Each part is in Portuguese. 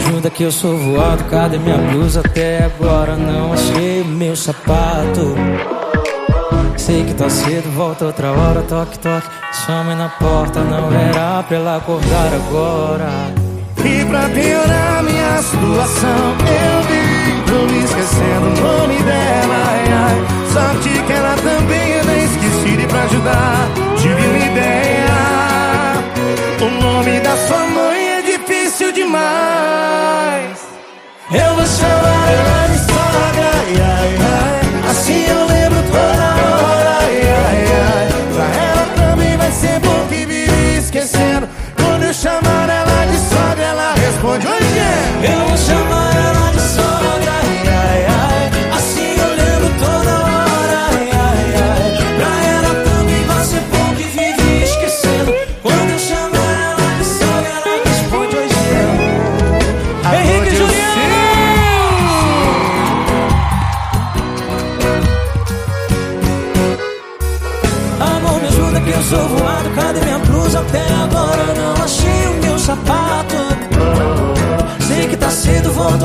ajuda que eu sou voado. Cadê minha blusa? Até agora não achei meu sapato. Sei que tá cedo, volta outra hora, toque, toque. Chame na porta, não era pra ela acordar agora. E pra piorar minha situação, eu vivo sou voado. Cadê minha blusa? Até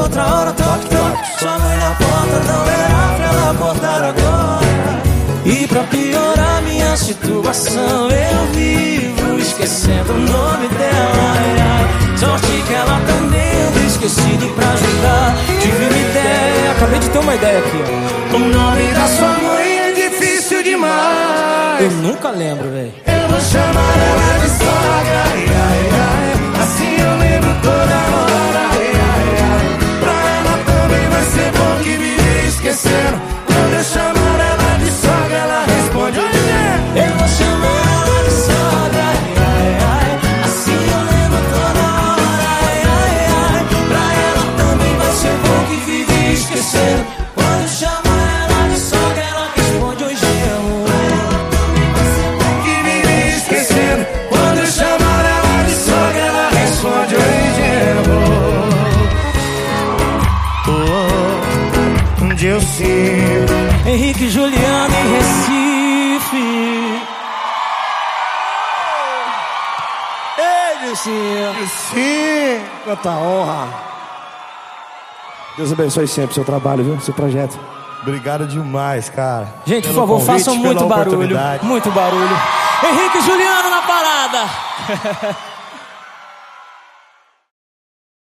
outra hora, toque, toque. Sua mãe na porta, não era pra ela acordar agora. E pra piorar minha situação, eu vivo esquecendo o nome dela. Sorte que ela também anda esquecida pra ajudar. Tive uma ideia, acabei de ter uma ideia aqui, ó. O nome da sua mãe é difícil demais. Eu nunca lembro, velho. Eu vou chamar Onde eu sinto. Henrique Juliano em Recife. Ei, Dilcinho. Sim, quanta honra. Deus abençoe sempre o seu trabalho, viu? Seu projeto. Obrigado demais, cara. Gente, por favor, convite, façam muito barulho. Muito barulho. Henrique Juliano na parada.